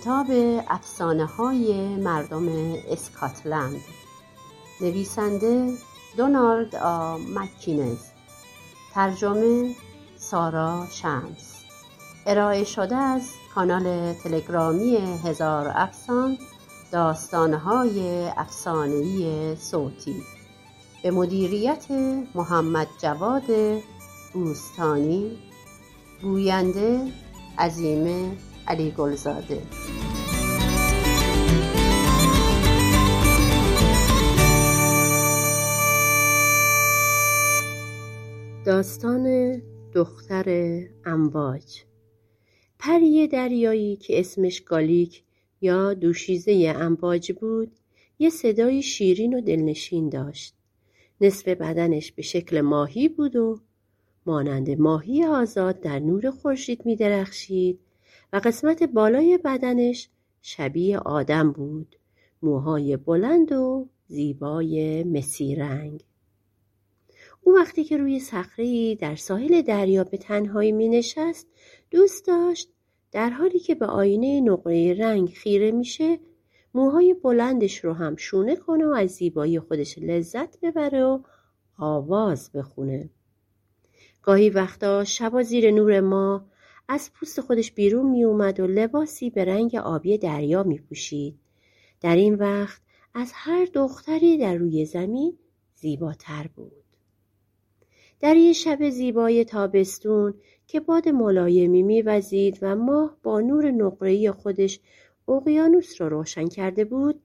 کتاب افسانه های مردم اسکاتلند. نویسنده دونالد آ. مکینز. ترجمه سارا شمس. ارائه شده از کانال تلگرامی هزار افسان داستانهای افسانهای صوتی. به مدیریت محمد جواد بوستانی. گوینده عزیمه علی گلزاده. داستان دختر امواج. پری دریایی که اسمش گالیک یا دوشیزه امواج بود یه صدای شیرین و دلنشین داشت. نصف بدنش به شکل ماهی بود و مانند ماهی آزاد در نور خورشید می درخشید و قسمت بالای بدنش شبیه آدم بود. موهای بلند و زیبای مسی رنگ. او وقتی که روی صخره در ساحل دریا به تنهایی می نشست دوست داشت در حالی که به آینه نقره رنگ خیره میشه موهای بلندش رو هم شونه کنه و از زیبایی خودش لذت ببره و آواز بخونه. گاهی وقتا شبا زیر نور ما از پوست خودش بیرون می اومد و لباسی به رنگ آبی دریا می پوشید. در این وقت از هر دختری در روی زمین زیباتر بود. در یه شب زیبای تابستون که باد ملایمی میوزید و ماه با نور نقره‌ای خودش اقیانوس را روشن کرده بود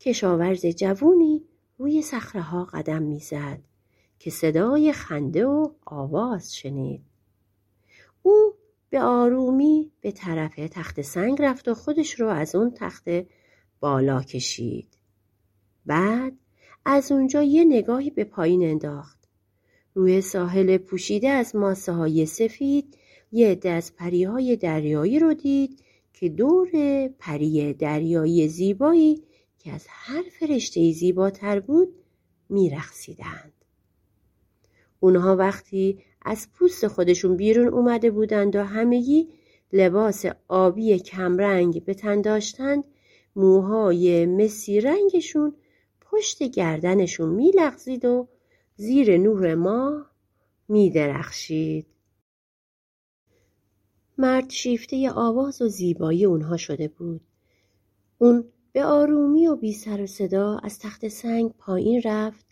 کشاورز جوونی روی صخره قدم می‌زد که صدای خنده و آواز شنید او به آرومی به طرف تخت سنگ رفت و خودش رو از اون تخت بالا کشید بعد از اونجا یه نگاهی به پایین انداخت روی ساحل پوشیده از ماسه های سفید یه عده از پریهای دریایی رو دید که دور پری دریایی زیبایی که از هر فرشته زیباتر بود میرخصیدند. اونها وقتی از پوست خودشون بیرون اومده بودند و همگی لباس آبی کمرنگ به تن داشتند موهای مسی رنگشون پشت گردنشون میلغزید و زیر نور ماه میدرخشید. مرد شیفته آواز و زیبایی اونها شده بود. اون به آرومی و بی سر و صدا از تخت سنگ پایین رفت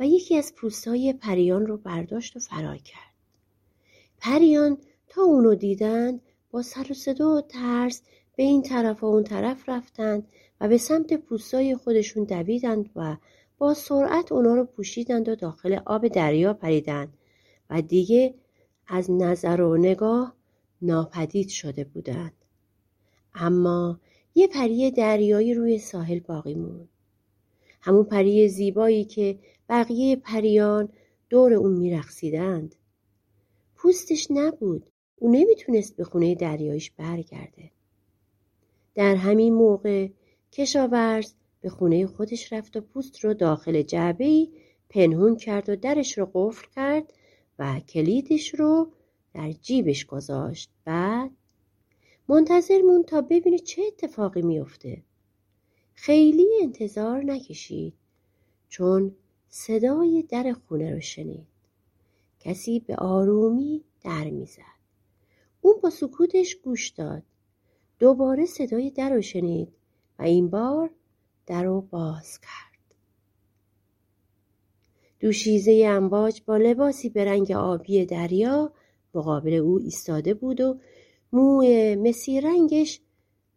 و یکی از پوستهای پریان رو برداشت و فرار کرد پریان تا اونو دیدند با سر و صدا و ترس به این طرف و اون طرف رفتند و به سمت پوستای خودشون دویدند و با سرعت اونا رو پوشیدند و داخل آب دریا پریدند و دیگه از نظر و نگاه ناپدید شده بودند. اما یه پری دریایی روی ساحل باقی موند. همون پری زیبایی که بقیه پریان دور اون میرقصیدند. پوستش نبود. او نمی‌تونست به خونه دریایش برگرده. در همین موقع کشاورز به خونه خودش رفت و پوست رو داخل جعبه پنهون کرد و درش رو قفل کرد و کلیدش رو در جیبش گذاشت بعد منتظر مون تا ببینه چه اتفاقی میافته خیلی انتظار نکشید. چون صدای در خونه رو شنید. کسی به آرومی در می‌زد. اون با سکوتش گوش داد. دوباره صدای در رو شنید و این بار در رو باز کرد. دوشیزه امواج با لباسی به رنگ آبی دریا مقابل او ایستاده بود و موی مسی رنگش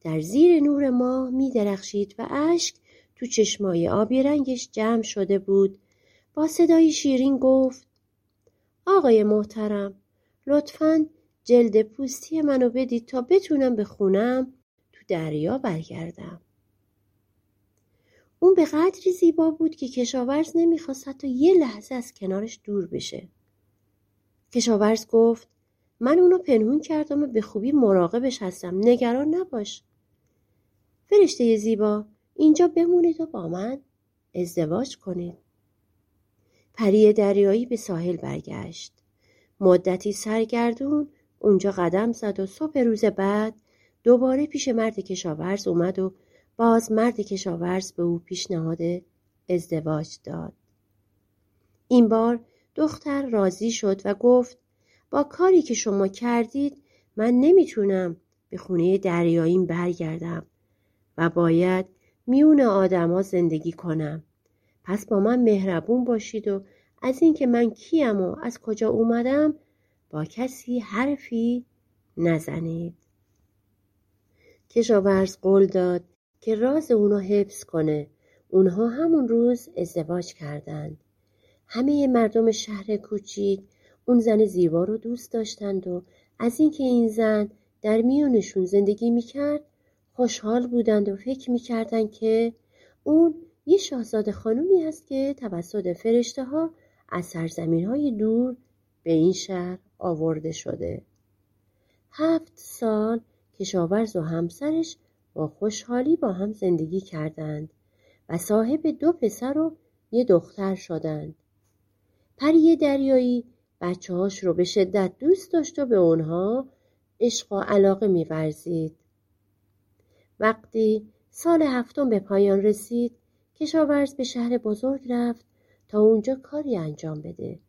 در زیر نور ماه می درخشید و اشک تو چشمای آبی رنگش جمع شده بود. با صدای شیرین گفت آقای محترم لطفا جلد پوستی منو بدید تا بتونم به خونم تو دریا برگردم. اون به قدری زیبا بود که کشاورز نمی‌خواست حتی یه لحظه از کنارش دور بشه. کشاورز گفت من اونو پنهون کردم و به خوبی مراقبش هستم نگران نباش. فرشته زیبا. اینجا بمونید و با من ازدواج کنید. پری دریایی به ساحل برگشت. مدتی سرگردون اونجا قدم زد و صبح روز بعد دوباره پیش مرد کشاورز اومد و باز مرد کشاورز به او پیشنهاد ازدواج داد. این بار دختر راضی شد و گفت با کاری که شما کردید من نمی‌تونم به خونه دریاییم برگردم. و باید میون آدما زندگی کنم. پس با من مهربون باشید و از اینکه من کیم و از کجا اومدم با کسی حرفی نزنید. کشاورز قول داد که راز اونو حفظ کنه. اونها همون روز ازدواج کردند. همه مردم شهر کوچیک اون زن زیبا رو دوست داشتند و از اینکه این زن در میونشون زندگی می‌کرد خوشحال بودند و فکر می‌کردند که اون یه شاهزاده خانومی است که توسط فرشته ها از سرزمین های دور به این شهر آورده شده. هفت سال کشاورز و همسرش با خوشحالی با هم زندگی کردند و صاحب دو پسر و یه دختر شدند. پری دریایی بچه هاش رو به شدت دوست داشت و به اونها عشق و علاقه میورزید. وقتی سال هفتم به پایان رسید کشاورز به شهر بزرگ رفت تا اونجا کاری انجام بده.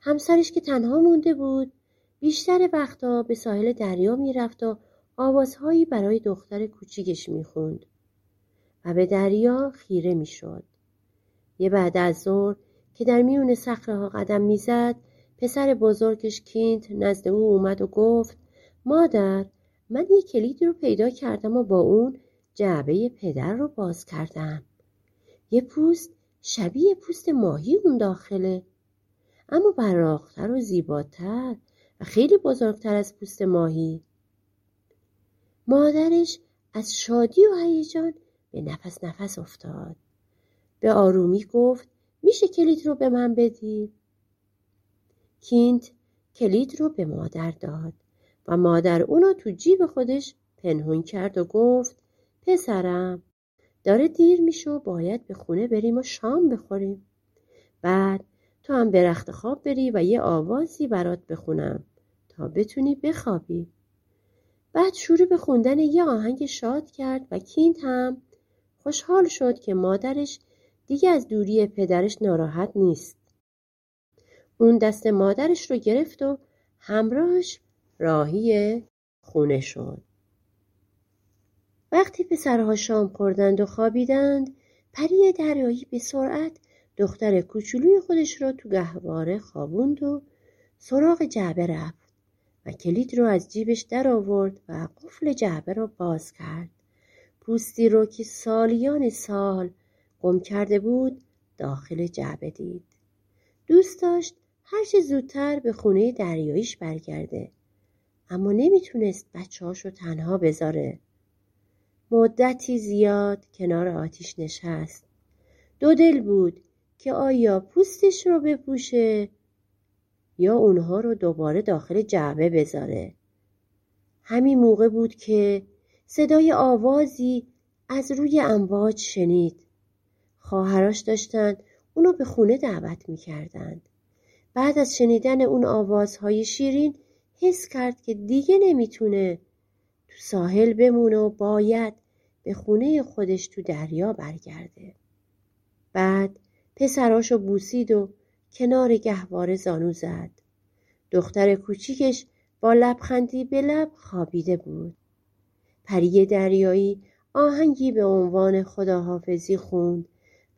همسرش که تنها مونده بود بیشتر وقتا به ساحل دریا می‌رفت و آوازهایی برای دختر کوچیکش می‌خوند و به دریا خیره می‌شد. یه بعد از ظهر که در میون ها قدم می‌زد پسر بزرگش کینت نزد او اومد و گفت مادر من یه کلید رو پیدا کردم و با اون جعبه پدر رو باز کردم. یه پوست شبیه پوست ماهی اون داخله. اما براختر و زیباتر و خیلی بزرگتر از پوست ماهی. مادرش از شادی و هیجان به نفس نفس افتاد. به آرومی گفت میشه کلید رو به من بدی؟ کینت کلید رو به مادر داد. و مادر اونو تو جیب خودش پنهون کرد و گفت پسرم داره دیر میشه و باید به خونه بریم و شام بخوریم بعد تو هم به رخت خواب بری و یه آوازی برات بخونم تا بتونی بخوابی بعد شروع به خوندن یه آهنگ شاد کرد و کینت هم خوشحال شد که مادرش دیگه از دوری پدرش ناراحت نیست. اون دست مادرش رو گرفت و همراهش راهی خونه شد. وقتی پسرها شام خوردند و خوابیدند پری دریایی به سرعت دختر کوچولوی خودش را تو گهواره خوابوند و سراغ جعبه رفت و کلید رو از جیبش در آورد و قفل جعبه را باز کرد. پوستی رو که سالیان سال گم کرده بود داخل جعبه دید. دوست داشت هرچه زودتر به خونه دریاییش برگرده. اما نمی‌تونست بچه رو تنها بذاره. مدتی زیاد کنار آتیش نشست. دو دل بود که آیا پوستش رو بپوشه یا اونها رو دوباره داخل جعبه بذاره. همین موقع بود که صدای آوازی از روی امواج شنید. خواهراش داشتند اونو به خونه دعوت می‌کردند. بعد از شنیدن اون آوازهای شیرین حس کرد که دیگه نمی‌تونه تو ساحل بمونه و باید به خونه خودش تو دریا برگرده. بعد پسراشو بوسید و کنار گهواره زانو زد. دختر کوچیکش با لبخندی به لب خوابیده بود. پری دریایی آهنگی به عنوان خداحافظی خوند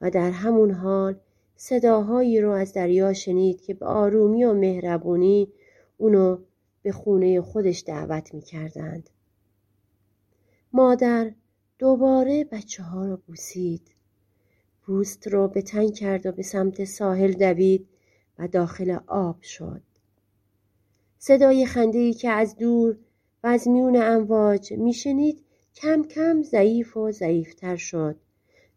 و در همون حال صداهایی رو از دریا شنید که به آرومی و مهربونی اونو به خونه خودش دعوت می کردند. مادر دوباره بچه ها رو بوسید. پوست رو به تنگ کرد و به سمت ساحل دوید و داخل آب شد. صدای خنده که از دور و از میون امواج میشنید کم کم ضعیف و ضعیفتر شد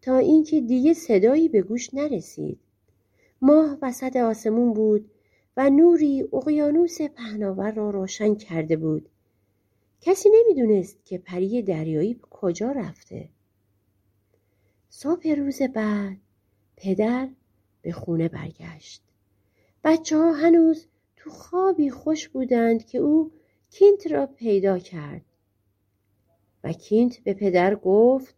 تا اینکه دیگه صدایی به گوش نرسید. ماه وسط آسمون بود و نوری اقیانوس پهناور را روشن کرده بود. کسی نمی‌دونست که پری دریایی کجا رفته. صبح روز بعد پدر به خونه برگشت. بچه ها هنوز تو خوابی خوش بودند که او کینت را پیدا کرد. و کینت به پدر گفت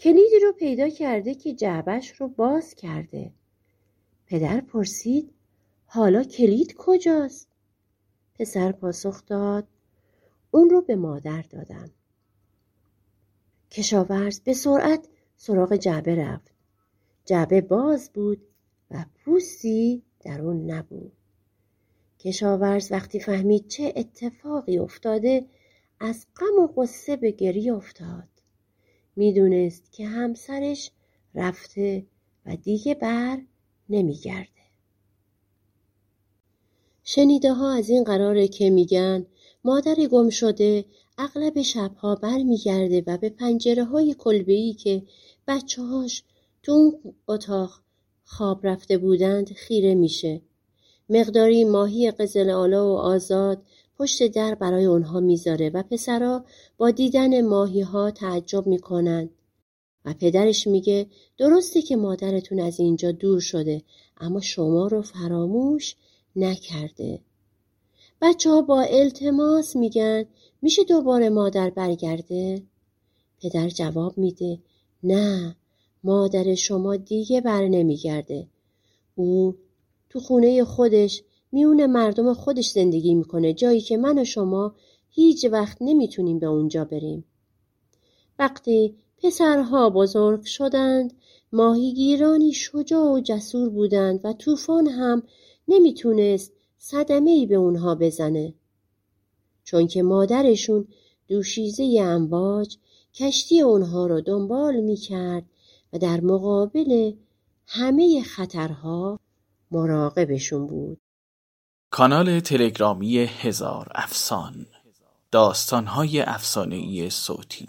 کلیدی رو پیدا کرده که جعبش رو باز کرده پدر پرسید حالا کلید کجاست؟ پسر پاسخ داد اون رو به مادر دادم. کشاورز به سرعت سراغ جعبه رفت. جعبه باز بود و پوستی در اون نبود. کشاورز وقتی فهمید چه اتفاقی افتاده از غم و غصه به گریه افتاد. می‌دونست که همسرش رفته و دیگه بر نمیگرده شنیده ها از این قراره که میگن مادر گم شده اغلب شبها برمیگرده و به پنجره های کلبه که بچه هاش تو اون اتاق خواب رفته بودند خیره میشه. مقداری ماهی قزل آلا و آزاد پشت در برای اونها می‌ذاره و پسرا با دیدن ماهی ها تعجب می‌کنند و پدرش میگه درسته که مادرتون از اینجا دور شده اما شما رو فراموش نکرده. بچه ها با التماس میگن میشه دوباره مادر برگرده؟ پدر جواب میده نه مادر شما دیگه بر نمیگرده. او تو خونه خودش میون مردم خودش زندگی می‌کنه جایی که من و شما هیچ وقت نمی‌تونیم به اونجا بریم. وقتی پسرها بزرگ شدند ماهیگیرانی شجاع و جسور بودند و طوفان هم نمی‌تونست صدمه ای به اونها بزنه. چون که مادرشون دوشیزه امواج کشتی اونها رو دنبال می‌کرد و در مقابل همه خطرها مراقبشون بود. کانال تلگرامی هزار افسان داستانهای افسانهای صوتی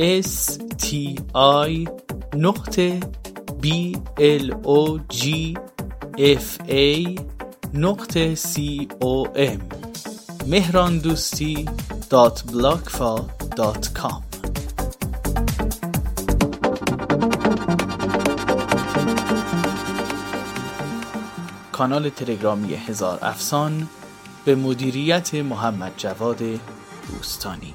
s t i نقطه b l o g f a نقطه c o m مهران دوستی dot بلاگفا دات کام کانال تلگرامی هزار افسان به مدیریت محمد جواد دوستانی